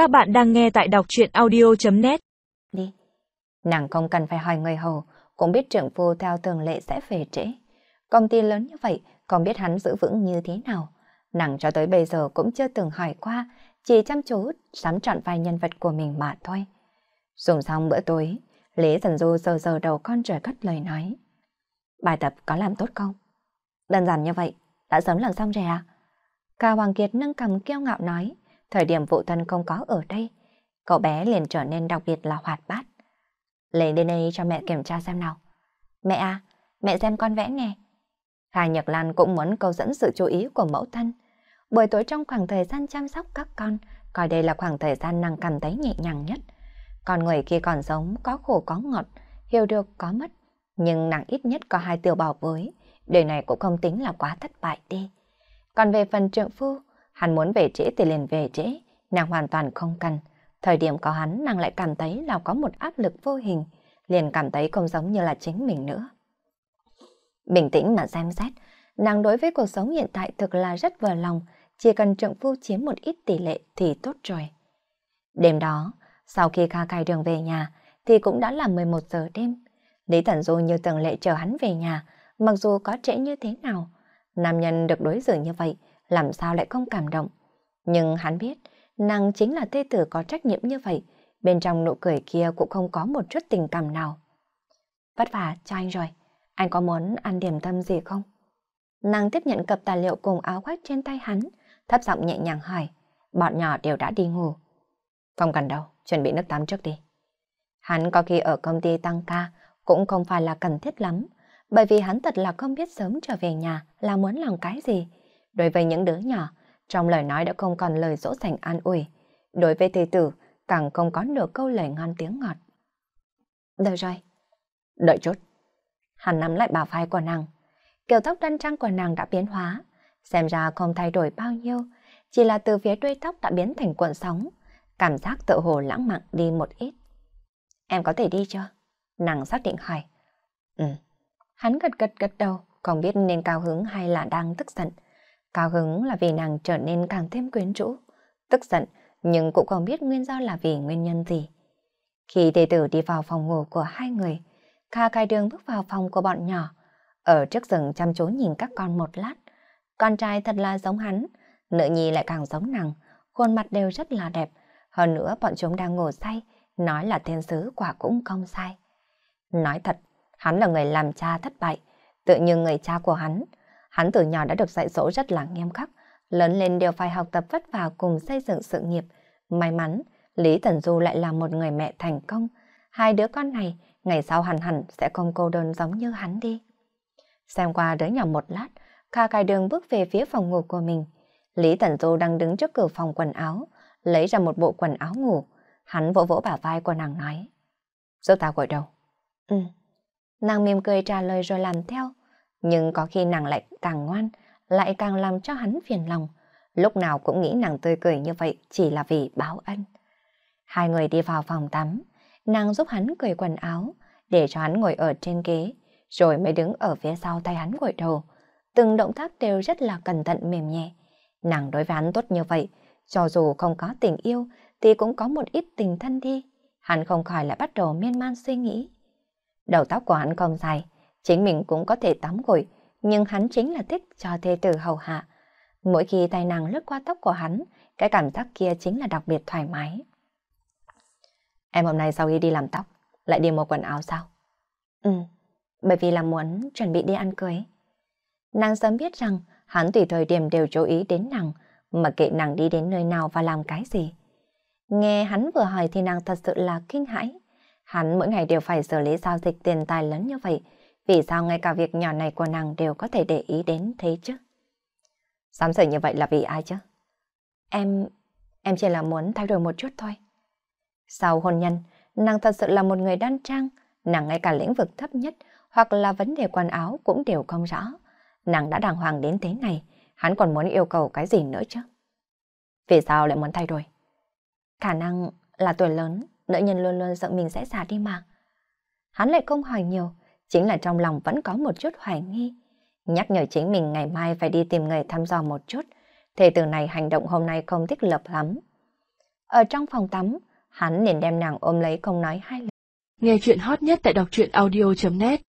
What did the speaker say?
Các bạn đang nghe tại đọc chuyện audio.net Đi. Nàng không cần phải hỏi người hầu, cũng biết trưởng phu theo thường lệ sẽ về trễ. Công ty lớn như vậy, còn biết hắn giữ vững như thế nào. Nàng cho tới bây giờ cũng chưa từng hỏi qua, chỉ chăm chú sắm trọn vai nhân vật của mình mà thôi. Dùng xong bữa tối, Lý Thần Du sờ sờ đầu con trời cất lời nói. Bài tập có làm tốt không? Đơn giản như vậy, đã sớm làm xong rồi à? Cao Hoàng Kiệt nâng cầm kiêu ngạo nói, thời điểm phụ thân không có ở đây, cậu bé liền trở nên đặc biệt là hoạt bát. Lấy đến đây cho mẹ kiểm tra xem nào. Mẹ à, mẹ xem con vẽ nè. Hà Nhật Lan cũng muốn câu dẫn sự chú ý của mẫu thân. Buổi tối trong khoảng thời gian chăm sóc các con, coi đây là khoảng thời gian nàng cảm thấy nhẹ nhàng nhất. Con người khi còn sống có khổ có ngọt, hiểu được có mất. Nhưng nàng ít nhất có hai tiểu bảo với, đời này cũng không tính là quá thất bại đi. Còn về phần trượng phu, hắn muốn về trễ thì liền về trễ, nàng hoàn toàn không cần. Thời điểm có hắn nàng lại cảm thấy là có một áp lực vô hình, liền cảm thấy không giống như là chính mình nữa. Bình tĩnh mà xem xét, nàng đối với cuộc sống hiện tại thực là rất vừa lòng, chỉ cần trượng phu chiếm một ít tỷ lệ thì tốt rồi. Đêm đó, sau khi Kha Khai đường về nhà, thì cũng đã là 11 giờ đêm. Lý Thần Du như từng lệ chờ hắn về nhà, mặc dù có trễ như thế nào. Nam nhân được đối xử như vậy, làm sao lại không cảm động. Nhưng hắn biết, nàng chính là thê tử có trách nhiệm như vậy, bên trong nụ cười kia cũng không có một chút tình cảm nào. Vất vả cho anh rồi, anh có muốn ăn điểm tâm gì không? Nàng tiếp nhận cặp tài liệu cùng áo khoác trên tay hắn, thấp giọng nhẹ nhàng hỏi, bọn nhỏ đều đã đi ngủ. Không cần đâu, chuẩn bị nước tắm trước đi. Hắn có khi ở công ty tăng ca cũng không phải là cần thiết lắm, bởi vì hắn thật là không biết sớm trở về nhà là muốn làm cái gì. Đối với những đứa nhỏ, trong lời nói đã không còn lời dỗ dành an ủi. Đối với thầy tử, càng không có nửa câu lời ngon tiếng ngọt. Được rồi. Đợi chút. Hắn nắm lại bà vai của nàng. Kiểu tóc đan trăng của nàng đã biến hóa. Xem ra không thay đổi bao nhiêu, chỉ là từ phía đuôi tóc đã biến thành cuộn sóng. Cảm giác tự hồ lãng mạn đi một ít. Em có thể đi chưa? Nàng xác định hỏi. Ừ. Hắn gật gật gật đầu, không biết nên cao hứng hay là đang tức giận. Cao hứng là vì nàng trở nên càng thêm quyến rũ. Tức giận, nhưng cũng không biết nguyên do là vì nguyên nhân gì. Khi đệ tử đi vào phòng ngủ của hai người, Kha Khai đường bước vào phòng của bọn nhỏ. Ở trước rừng chăm chú nhìn các con một lát. Con trai thật là giống hắn, nữ nhi lại càng giống nàng, khuôn mặt đều rất là đẹp. Hơn nữa bọn chúng đang ngủ say, nói là thiên sứ quả cũng không sai. Nói thật, hắn là người làm cha thất bại, tự như người cha của hắn. Hắn từ nhỏ đã được dạy dỗ rất là nghiêm khắc, lớn lên đều phải học tập vất vả cùng xây dựng sự nghiệp. May mắn, Lý Tần Du lại là một người mẹ thành công. Hai đứa con này, ngày sau hẳn hẳn sẽ không cô đơn giống như hắn đi. Xem qua đứa nhỏ một lát, Kha cài đường bước về phía phòng ngủ của mình. Lý Tần Du đang đứng trước cửa phòng quần áo, lấy ra một bộ quần áo ngủ. Hắn vỗ vỗ bả vai của nàng nói. Giúp ta gội đầu. Ừ. Nàng mỉm cười trả lời rồi làm theo. Nhưng có khi nàng lại càng ngoan, lại càng làm cho hắn phiền lòng. Lúc nào cũng nghĩ nàng tươi cười như vậy chỉ là vì báo ân. Hai người đi vào phòng tắm, nàng giúp hắn cười quần áo, để cho hắn ngồi ở trên ghế, rồi mới đứng ở phía sau tay hắn gội đầu. Từng động tác đều rất là cẩn thận mềm nhẹ. Nàng đối với hắn tốt như vậy, cho dù không có tình yêu thì cũng có một ít tình thân đi. Hắn không khỏi lại bắt đầu miên man suy nghĩ. Đầu tóc của hắn không dài, chính mình cũng có thể tắm gội, nhưng hắn chính là thích cho thê tử hầu hạ. Mỗi khi tay nàng lướt qua tóc của hắn, cái cảm giác kia chính là đặc biệt thoải mái. Em hôm nay sau khi đi làm tóc, lại đi mua quần áo sao? Ừ, bởi vì là muốn chuẩn bị đi ăn cưới. Nàng sớm biết rằng hắn tùy thời điểm đều chú ý đến nàng, mà kệ nàng đi đến nơi nào và làm cái gì. Nghe hắn vừa hỏi thì nàng thật sự là kinh hãi. Hắn mỗi ngày đều phải xử lý giao dịch tiền tài lớn như vậy, vì sao ngay cả việc nhỏ này của nàng đều có thể để ý đến thế chứ? Dám sợ như vậy là vì ai chứ? Em... em chỉ là muốn thay đổi một chút thôi. Sau hôn nhân, nàng thật sự là một người đan trang, nàng ngay cả lĩnh vực thấp nhất hoặc là vấn đề quần áo cũng đều không rõ. Nàng đã đàng hoàng đến thế này, hắn còn muốn yêu cầu cái gì nữa chứ? Vì sao lại muốn thay đổi? Khả năng là tuổi lớn, nữ nhân luôn luôn sợ mình sẽ già đi mà. Hắn lại không hỏi nhiều, chính là trong lòng vẫn có một chút hoài nghi. Nhắc nhở chính mình ngày mai phải đi tìm người thăm dò một chút, thế từ này hành động hôm nay không thích lập lắm. Ở trong phòng tắm, hắn liền đem nàng ôm lấy không nói hai lời. Nghe chuyện hot nhất tại đọc truyện audio.net